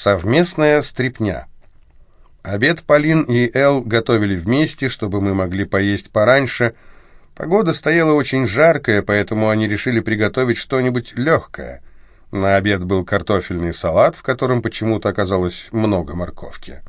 Совместная стрипня. Обед Полин и Эл готовили вместе, чтобы мы могли поесть пораньше. Погода стояла очень жаркая, поэтому они решили приготовить что-нибудь легкое. На обед был картофельный салат, в котором почему-то оказалось много морковки.